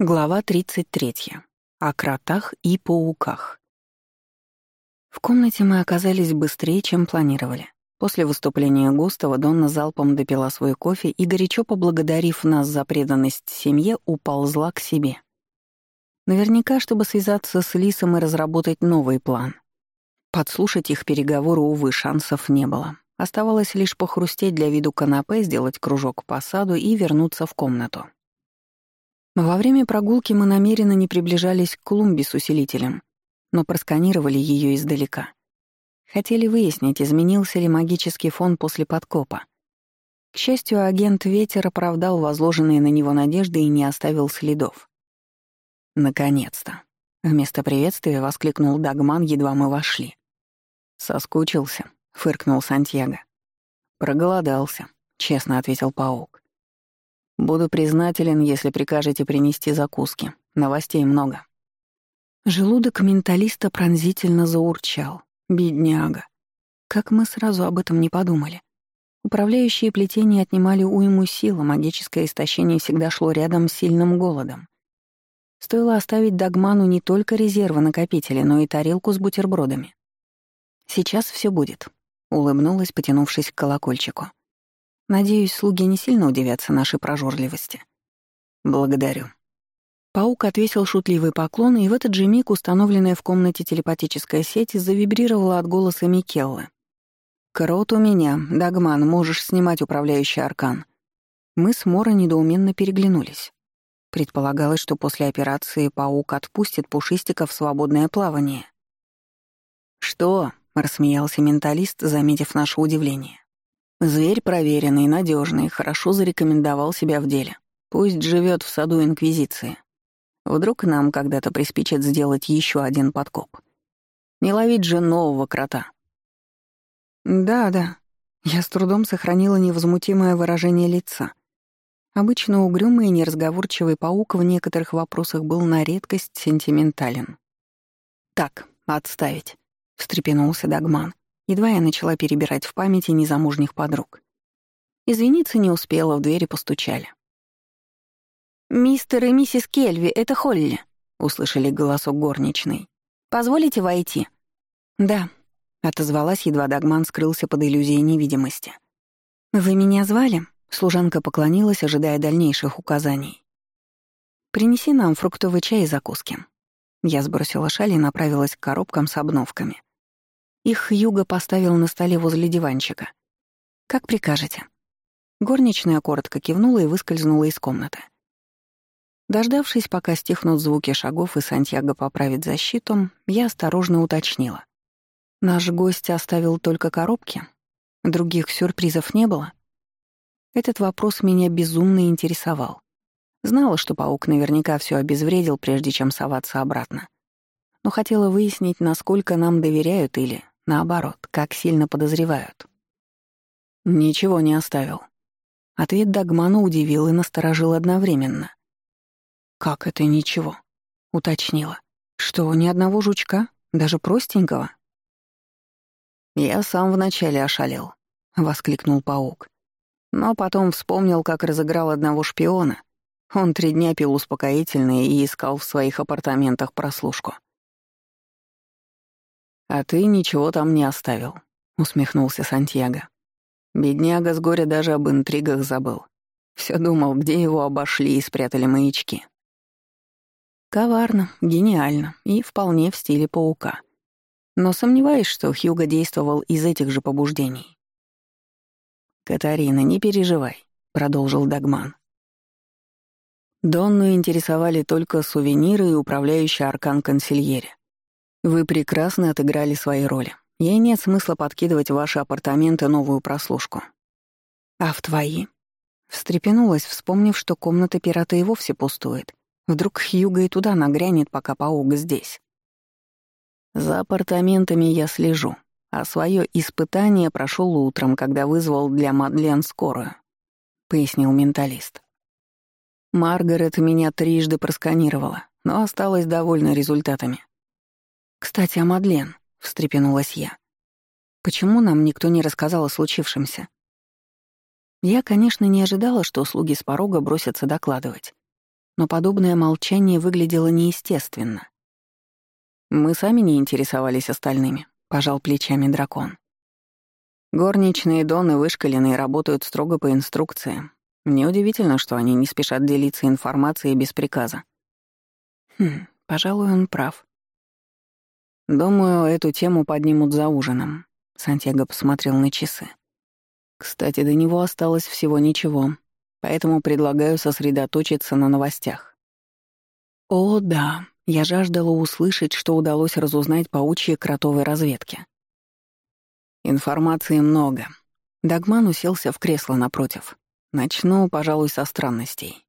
Глава 33. О кротах и пауках. В комнате мы оказались быстрее, чем планировали. После выступления Густава Донна залпом допила свой кофе и, горячо поблагодарив нас за преданность семье, уползла к себе. Наверняка, чтобы связаться с Лисом и разработать новый план. Подслушать их переговоры, увы, шансов не было. Оставалось лишь похрустеть для виду канапе, сделать кружок по саду и вернуться в комнату. Во время прогулки мы намеренно не приближались к клумбе с усилителем, но просканировали ее издалека. Хотели выяснить, изменился ли магический фон после подкопа. К счастью, агент Ветер оправдал возложенные на него надежды и не оставил следов. «Наконец-то!» — вместо приветствия воскликнул Дагман, едва мы вошли. «Соскучился», — фыркнул Сантьяго. «Проголодался», — честно ответил паук. Буду признателен, если прикажете принести закуски. Новостей много. Желудок менталиста пронзительно заурчал. Бедняга. Как мы сразу об этом не подумали. Управляющие плетения отнимали уйму сил, а магическое истощение всегда шло рядом с сильным голодом. Стоило оставить Дагману не только резервы накопителя, но и тарелку с бутербродами. «Сейчас все будет», — улыбнулась, потянувшись к колокольчику. Надеюсь, слуги не сильно удивятся нашей прожорливости. Благодарю. Паук отвесил шутливый поклон, и в этот же миг установленная в комнате телепатическая сеть завибрировала от голоса Микеллы. «Крот у меня, Дагман, можешь снимать управляющий аркан». Мы с Мора недоуменно переглянулись. Предполагалось, что после операции паук отпустит Пушистика в свободное плавание. «Что?» — рассмеялся менталист, заметив наше удивление. Зверь проверенный, надежный, хорошо зарекомендовал себя в деле. Пусть живет в саду Инквизиции. Вдруг нам когда-то приспичит сделать еще один подкоп. Не ловить же нового крота. Да, да. Я с трудом сохранила невозмутимое выражение лица. Обычно угрюмый и неразговорчивый паук в некоторых вопросах был на редкость сентиментален. «Так, отставить», — встрепенулся Дагман. Едва я начала перебирать в памяти незамужних подруг. Извиниться не успела, в двери постучали. «Мистер и миссис Кельви, это Холли», — услышали голосок горничной. «Позволите войти?» «Да», — отозвалась, едва Дагман скрылся под иллюзией невидимости. «Вы меня звали?» — служанка поклонилась, ожидая дальнейших указаний. «Принеси нам фруктовый чай и закуски». Я сбросила шаль и направилась к коробкам с обновками. Их Юга поставил на столе возле диванчика. «Как прикажете». Горничная коротко кивнула и выскользнула из комнаты. Дождавшись, пока стихнут звуки шагов и Сантьяго поправит защиту, я осторожно уточнила. «Наш гость оставил только коробки? Других сюрпризов не было?» Этот вопрос меня безумно интересовал. Знала, что паук наверняка все обезвредил, прежде чем соваться обратно. Но хотела выяснить, насколько нам доверяют или Наоборот, как сильно подозревают. Ничего не оставил. Ответ Дагмана удивил и насторожил одновременно. «Как это ничего?» — уточнила. «Что, ни одного жучка? Даже простенького?» «Я сам вначале ошалел», — воскликнул паук. Но потом вспомнил, как разыграл одного шпиона. Он три дня пил успокоительные и искал в своих апартаментах прослушку. «А ты ничего там не оставил», — усмехнулся Сантьяго. Бедняга с горя даже об интригах забыл. Все думал, где его обошли и спрятали маячки. Коварно, гениально и вполне в стиле паука. Но сомневаюсь, что Хьюго действовал из этих же побуждений. «Катарина, не переживай», — продолжил Дагман. Донну интересовали только сувениры и управляющий аркан консильере. Вы прекрасно отыграли свои роли. Ей нет смысла подкидывать в ваши апартаменты новую прослушку. А в твои? Встрепенулась, вспомнив, что комната пирата и вовсе пустует. Вдруг Хьюга и туда нагрянет, пока паук здесь. За апартаментами я слежу, а свое испытание прошел утром, когда вызвал для Мадлен скорую, — пояснил менталист. Маргарет меня трижды просканировала, но осталась довольна результатами. «Кстати, о Мадлен», — встрепенулась я. «Почему нам никто не рассказал о случившемся?» Я, конечно, не ожидала, что слуги с порога бросятся докладывать. но подобное молчание выглядело неестественно. «Мы сами не интересовались остальными», — пожал плечами дракон. «Горничные доны вышкаленные работают строго по инструкциям. Неудивительно, что они не спешат делиться информацией без приказа». «Хм, пожалуй, он прав». «Думаю, эту тему поднимут за ужином», — Сантьяго посмотрел на часы. «Кстати, до него осталось всего ничего, поэтому предлагаю сосредоточиться на новостях. О, да, я жаждала услышать, что удалось разузнать паучьей кротовой разведке. Информации много. Дагман уселся в кресло напротив. Начну, пожалуй, со странностей.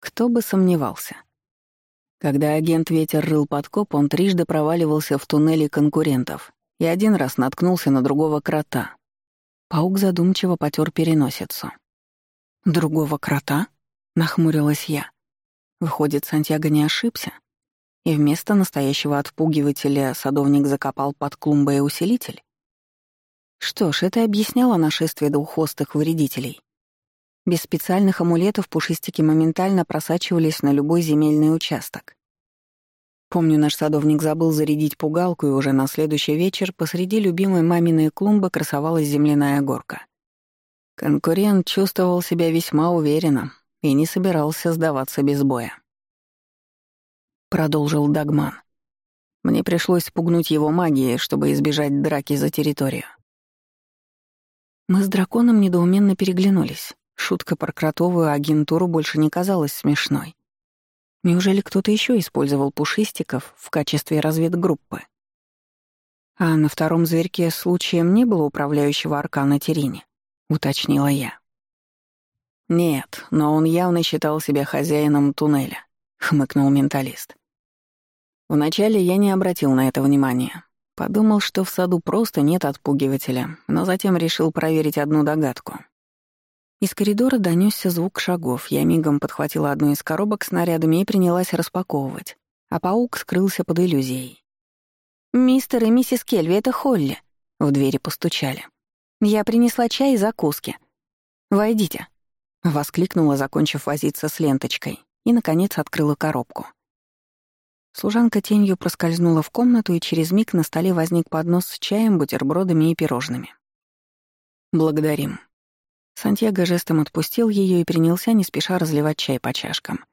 Кто бы сомневался. Когда агент «Ветер» рыл подкоп, он трижды проваливался в туннеле конкурентов и один раз наткнулся на другого крота. Паук задумчиво потер переносицу. «Другого крота?» — нахмурилась я. Выходит, Сантьяго не ошибся? И вместо настоящего отпугивателя садовник закопал под клумбой усилитель? Что ж, это объясняло нашествие двуххвостых вредителей. Без специальных амулетов пушистики моментально просачивались на любой земельный участок. Помню, наш садовник забыл зарядить пугалку, и уже на следующий вечер посреди любимой маминой клумбы красовалась земляная горка. Конкурент чувствовал себя весьма уверенно и не собирался сдаваться без боя. Продолжил Дагман. Мне пришлось спугнуть его магией, чтобы избежать драки за территорию. Мы с драконом недоуменно переглянулись. Шутка про кротовую агентуру больше не казалась смешной. Неужели кто-то еще использовал пушистиков в качестве разведгруппы? А на втором зверьке случаем не было управляющего аркана Терине? — уточнила я. «Нет, но он явно считал себя хозяином туннеля», — хмыкнул менталист. Вначале я не обратил на это внимания. Подумал, что в саду просто нет отпугивателя, но затем решил проверить одну догадку. Из коридора донесся звук шагов. Я мигом подхватила одну из коробок с снарядами и принялась распаковывать, а паук скрылся под иллюзией. «Мистер и миссис Кельви, это Холли!» В двери постучали. «Я принесла чай и закуски. Войдите», — воскликнула, закончив возиться с ленточкой, и, наконец, открыла коробку. Служанка тенью проскользнула в комнату, и через миг на столе возник поднос с чаем, бутербродами и пирожными. «Благодарим». Сантьяго жестом отпустил ее и принялся не спеша разливать чай по чашкам.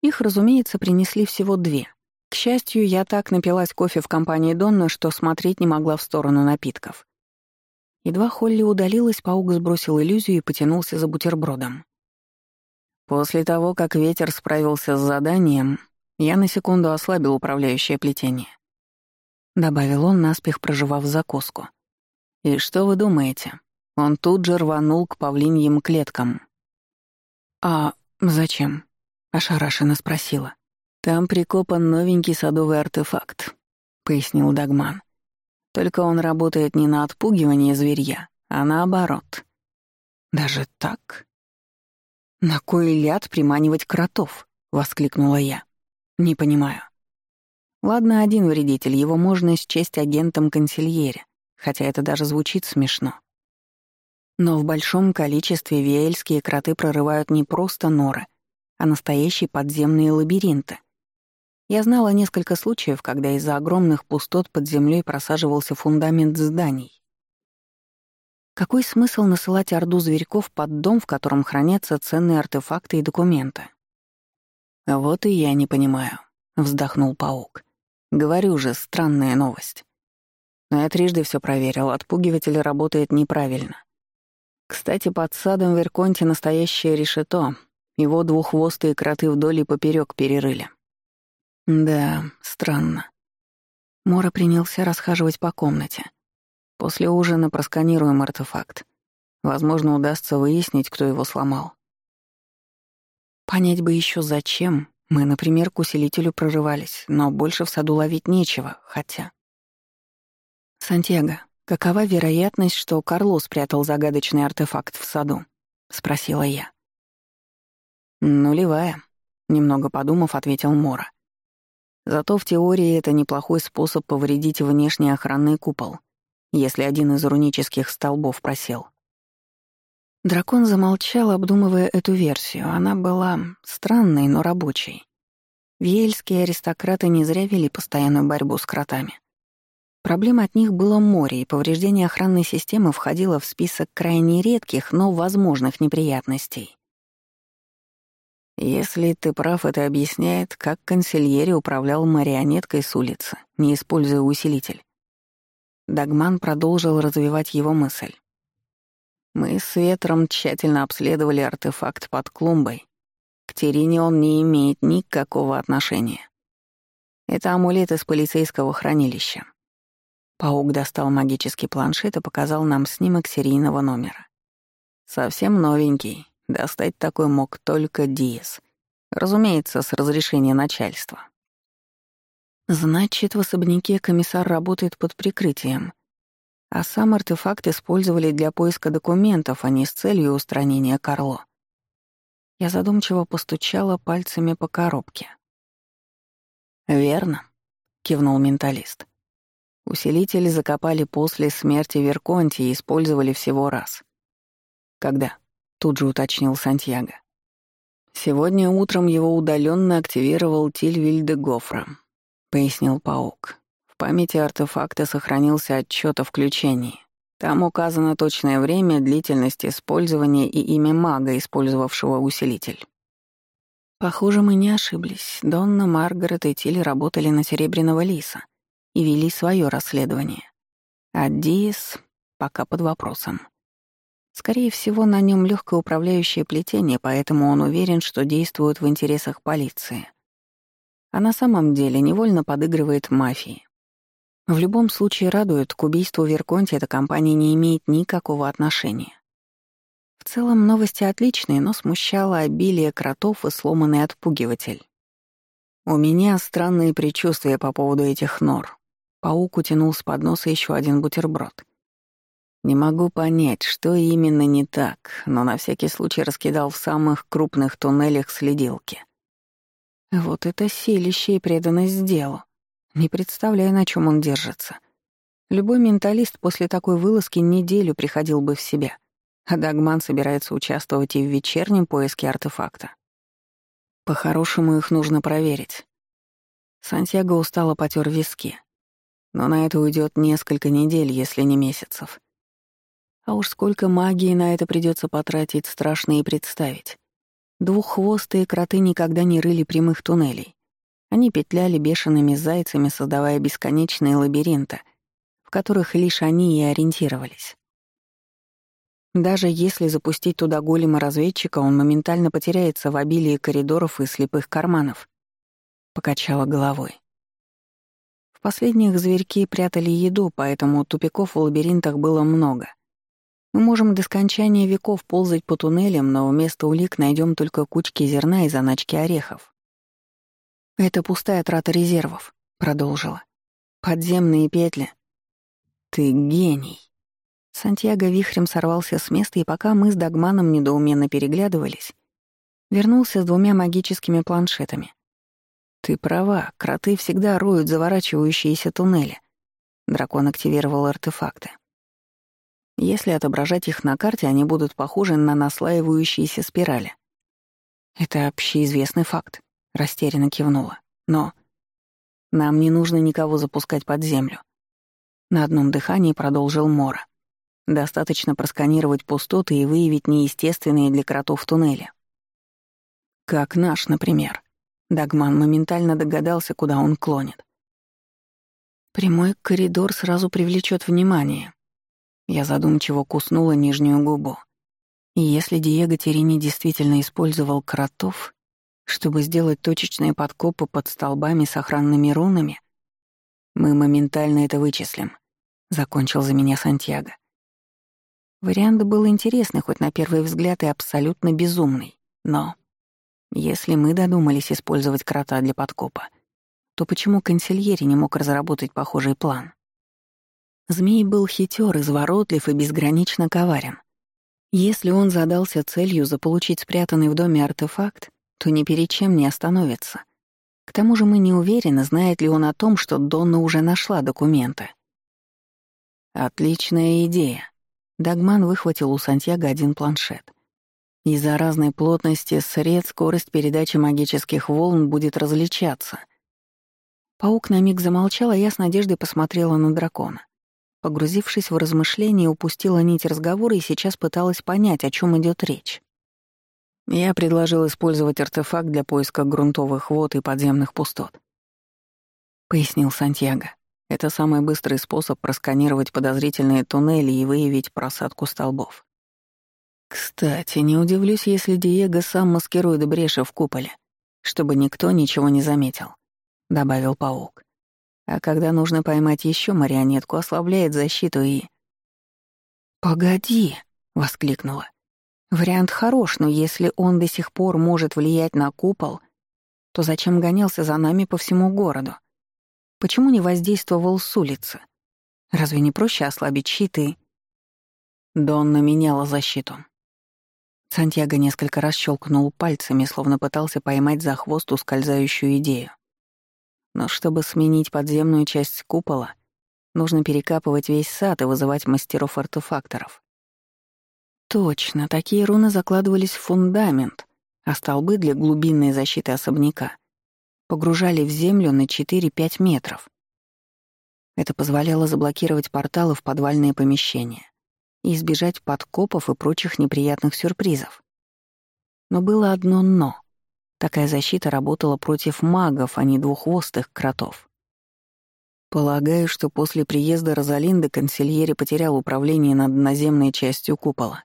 Их, разумеется, принесли всего две. К счастью, я так напилась кофе в компании Донна, что смотреть не могла в сторону напитков. Едва Холли удалилась, паук сбросил иллюзию и потянулся за бутербродом. После того, как ветер справился с заданием, я на секунду ослабил управляющее плетение. Добавил он, наспех проживав закуску. И что вы думаете? Он тут же рванул к павлиньим клеткам. «А зачем?» — ошарашенно спросила. «Там прикопан новенький садовый артефакт», — пояснил Дагман. Только он работает не на отпугивание зверья, а наоборот. Даже так? «На кой ляд приманивать кротов?» — воскликнула я. «Не понимаю». Ладно, один вредитель, его можно счесть агентом консильере, хотя это даже звучит смешно. Но в большом количестве виэльские кроты прорывают не просто норы, а настоящие подземные лабиринты, я знала несколько случаев, когда из-за огромных пустот под землей просаживался фундамент зданий. Какой смысл насылать орду зверьков под дом, в котором хранятся ценные артефакты и документы? «Вот и я не понимаю», — вздохнул паук. «Говорю же, странная новость. Но я трижды все проверил, отпугиватель работает неправильно. Кстати, под садом Верконте настоящее решето. Его двуххвостые кроты вдоль и поперек перерыли. Да, странно. Мора принялся расхаживать по комнате. После ужина просканируем артефакт. Возможно, удастся выяснить, кто его сломал. Понять бы еще зачем. Мы, например, к усилителю прорывались, но больше в саду ловить нечего, хотя... «Сантьяго, какова вероятность, что Карло спрятал загадочный артефакт в саду?» — спросила я. «Нулевая», — немного подумав, ответил Мора. Зато в теории это неплохой способ повредить внешний охранный купол, если один из рунических столбов просел. Дракон замолчал, обдумывая эту версию. Она была странной, но рабочей. Вельские аристократы не зря вели постоянную борьбу с кротами. Проблем от них было море, и повреждение охранной системы входило в список крайне редких, но возможных неприятностей. Если ты прав, это объясняет, как консильери управлял марионеткой с улицы, не используя усилитель. Дагман продолжил развивать его мысль. Мы с Ветром тщательно обследовали артефакт под клумбой. К Терине он не имеет никакого отношения. Это амулет из полицейского хранилища. Паук достал магический планшет и показал нам снимок серийного номера. Совсем новенький, Достать такой мог только Диас. Разумеется, с разрешения начальства. Значит, в особняке комиссар работает под прикрытием. А сам артефакт использовали для поиска документов, а не с целью устранения Карло. Я задумчиво постучала пальцами по коробке. «Верно», — кивнул менталист. Усилитель закопали после смерти Верконти и использовали всего раз. Когда? тут же уточнил Сантьяго. Сегодня утром его удаленно активировал Тильвиль де Гофра, пояснил паук. В памяти артефакта сохранился отчет о включении. Там указано точное время, длительность использования и имя мага, использовавшего усилитель. Похоже, мы не ошиблись. Донна, Маргарет и Тиль работали на Серебряного Лиса и вели свое расследование. А Диас пока под вопросом. Скорее всего, на нем легкое управляющее плетение, поэтому он уверен, что действует в интересах полиции. А на самом деле невольно подыгрывает мафии. В любом случае радует, к убийству Верконти эта компания не имеет никакого отношения. В целом новости отличные, но смущало обилие кротов и сломанный отпугиватель. У меня странные предчувствия по поводу этих нор. Паук утянул с подноса еще один бутерброд — не могу понять, что именно не так, но на всякий случай раскидал в самых крупных туннелях следилки. Вот это силище и преданность делу. Не представляю, на чем он держится. Любой менталист после такой вылазки неделю приходил бы в себя, а Дагман собирается участвовать и в вечернем поиске артефакта. По-хорошему их нужно проверить. Сантьяго устало потер виски. Но на это уйдет несколько недель, если не месяцев. А уж сколько магии на это придется потратить, страшно и представить. Двуххвостые кроты никогда не рыли прямых туннелей. Они петляли бешеными зайцами, создавая бесконечные лабиринты, в которых лишь они и ориентировались. Даже если запустить туда голема разведчика, он моментально потеряется в обилии коридоров и слепых карманов. Покачала головой. Последних зверьки прятали еду, поэтому тупиков в лабиринтах было много — мы можем до скончания веков ползать по туннелям, но вместо улик найдем только кучки зерна и заначки орехов. «Это пустая трата резервов», — продолжила. «Подземные петли». «Ты гений». Сантьяго вихрем сорвался с места, и пока мы с Дагманом недоуменно переглядывались, вернулся с двумя магическими планшетами. «Ты права, кроты всегда роют заворачивающиеся туннели». Дракон активировал артефакты. Если отображать их на карте, они будут похожи на наслаивающиеся спирали. Это общеизвестный факт, растерянно кивнула. Но нам не нужно никого запускать под землю. На одном дыхании продолжил Мора. Достаточно просканировать пустоты и выявить неестественные для кротов туннели. Как наш, например. Дагман моментально догадался, куда он клонит. Прямой коридор сразу привлечет внимание, я задумчиво куснула нижнюю губу. И если Диего Терини действительно использовал кротов, чтобы сделать точечные подкопы под столбами с охранными рунами, мы моментально это вычислим, — закончил за меня Сантьяго. Вариант был интересный, хоть на первый взгляд и абсолютно безумный. Но если мы додумались использовать крота для подкопа, то почему консильери не мог разработать похожий план? Змей был хитер, изворотлив и безгранично коварен. Если он задался целью заполучить спрятанный в доме артефакт, то ни перед чем не остановится. К тому же мы не уверены, знает ли он о том, что Донна уже нашла документы. «Отличная идея», Дагман выхватил у Сантьяго один планшет. Из-за разной плотности сред скорость передачи магических волн будет различаться. Паук на миг замолчал, а я с надеждой посмотрела на дракона. Погрузившись в размышления, упустила нить разговора и сейчас пыталась понять, о чем идет речь. Я предложил использовать артефакт для поиска грунтовых вод и подземных пустот. Пояснил Сантьяго. Это самый быстрый способ просканировать подозрительные туннели и выявить просадку столбов. Кстати, не удивлюсь, если Диего сам маскирует бреши в куполе, чтобы никто ничего не заметил, — добавил паук. А когда нужно поймать еще марионетку, ослабляет защиту и... «Погоди!» — воскликнула. Вариант хорош, но если он до сих пор может влиять на купол, то зачем гонялся за нами по всему городу? Почему не воздействовал с улицы? Разве не проще ослабить щиты? Донна меняла защиту. Сантьяго несколько раз щелкнул пальцами, словно пытался поймать за хвост ускользающую идею. Но чтобы сменить подземную часть купола, нужно перекапывать весь сад и вызывать мастеров-артефакторов. Точно, такие руны закладывались в фундамент, а столбы для глубинной защиты особняка погружали в землю на 4-5 метров. Это позволяло заблокировать порталы в подвальные помещения и избежать подкопов и прочих неприятных сюрпризов. Но было одно «но». Такая защита работала против магов, а не двуххвостых кротов. Полагаю, что после приезда Розалинды консильери потерял управление над наземной частью купола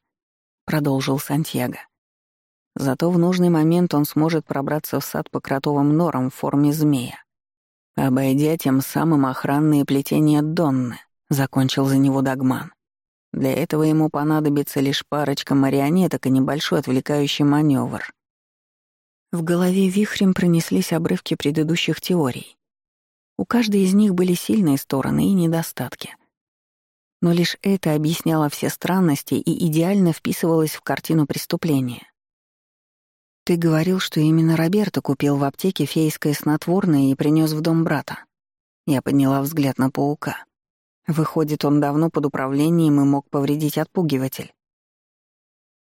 продолжил Сантьяго. Зато в нужный момент он сможет пробраться в сад по кротовым норам в форме змея. Обойдя тем самым охранные плетения Донны, закончил за него Дагман. Для этого ему понадобится лишь парочка марионеток и небольшой отвлекающий маневр. В голове вихрем пронеслись обрывки предыдущих теорий. У каждой из них были сильные стороны и недостатки но лишь это объясняло все странности и идеально вписывалось в картину преступления. «Ты говорил, что именно Роберто купил в аптеке фейское снотворное и принес в дом брата». Я подняла взгляд на паука. Выходит, он давно под управлением и мог повредить отпугиватель.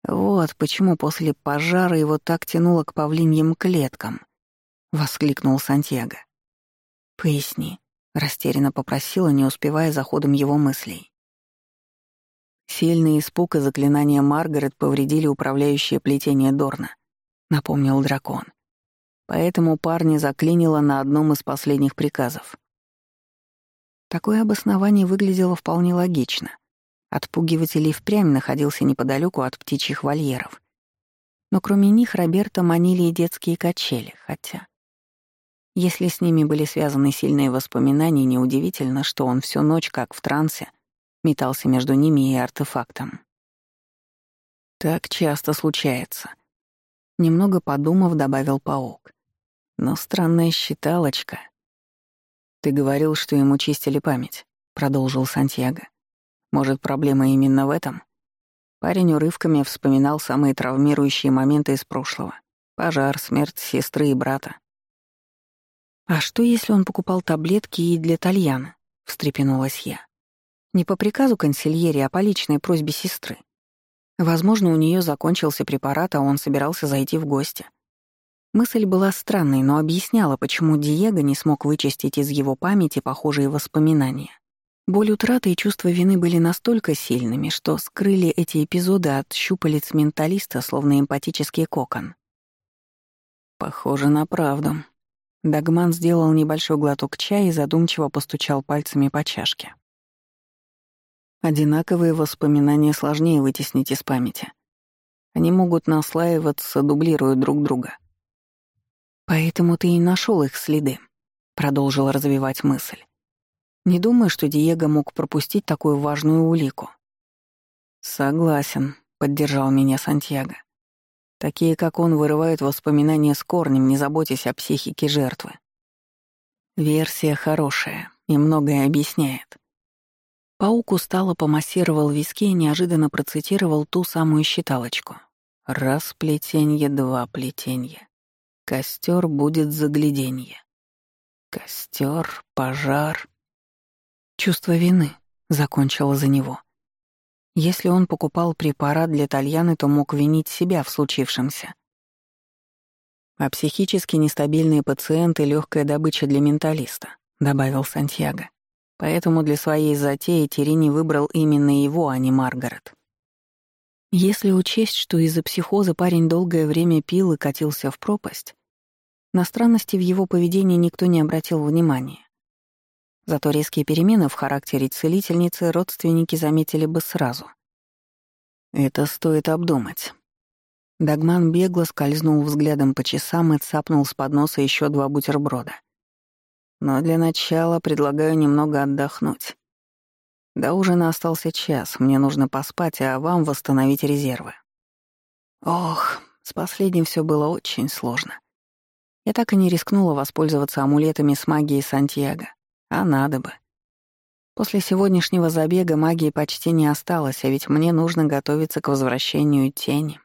«Вот почему после пожара его так тянуло к павлиньим клеткам», — воскликнул Сантьяго. «Поясни», — растерянно попросила, не успевая за ходом его мыслей. Сильный испуг и заклинания Маргарет повредили управляющее плетение Дорна, напомнил дракон. Поэтому парня заклинило на одном из последних приказов. Такое обоснование выглядело вполне логично. Отпугиватель впрямь находился неподалеку от птичьих вольеров. Но кроме них Роберта манили и детские качели, хотя... Если с ними были связаны сильные воспоминания, неудивительно, что он всю ночь, как в трансе, метался между ними и артефактом. Так часто случается. Немного подумав, добавил паук. Но странная считалочка. Ты говорил, что ему чистили память, продолжил Сантьяго. Может, проблема именно в этом? Парень урывками вспоминал самые травмирующие моменты из прошлого. Пожар, смерть сестры и брата. «А что, если он покупал таблетки и для Тальяна?» — встрепенулась я. Не по приказу консильери, а по личной просьбе сестры. Возможно, у нее закончился препарат, а он собирался зайти в гости. Мысль была странной, но объясняла, почему Диего не смог вычистить из его памяти похожие воспоминания. Боль утраты и чувство вины были настолько сильными, что скрыли эти эпизоды от щупалец менталиста, словно эмпатический кокон. Похоже на правду. Дагман сделал небольшой глоток чая и задумчиво постучал пальцами по чашке. Одинаковые воспоминания сложнее вытеснить из памяти. Они могут наслаиваться, дублируя друг друга. «Поэтому ты и нашел их следы», — продолжила развивать мысль. «Не думаю, что Диего мог пропустить такую важную улику». «Согласен», — поддержал меня Сантьяго. «Такие, как он, вырывают воспоминания с корнем, не заботясь о психике жертвы». Версия хорошая и многое объясняет. Паук устало помассировал виски и неожиданно процитировал ту самую считалочку. «Раз плетенье, два плетенье. Костер будет загляденье. Костер, пожар». «Чувство вины», — закончила за него. Если он покупал препарат для Тальяны, то мог винить себя в случившемся. А психически нестабильные пациенты — легкая добыча для менталиста, добавил Сантьяго. Поэтому для своей затеи Терини выбрал именно его, а не Маргарет. Если учесть, что из-за психоза парень долгое время пил и катился в пропасть, на странности в его поведении никто не обратил внимания. Зато резкие перемены в характере целительницы родственники заметили бы сразу. Это стоит обдумать. Дагман бегло скользнул взглядом по часам и цапнул с подноса еще два бутерброда. Но для начала предлагаю немного отдохнуть. До ужина остался час, мне нужно поспать, а вам восстановить резервы. Ох, с последним все было очень сложно. Я так и не рискнула воспользоваться амулетами с магией Сантьяго. А надо бы. После сегодняшнего забега магии почти не осталось, а ведь мне нужно готовиться к возвращению тени.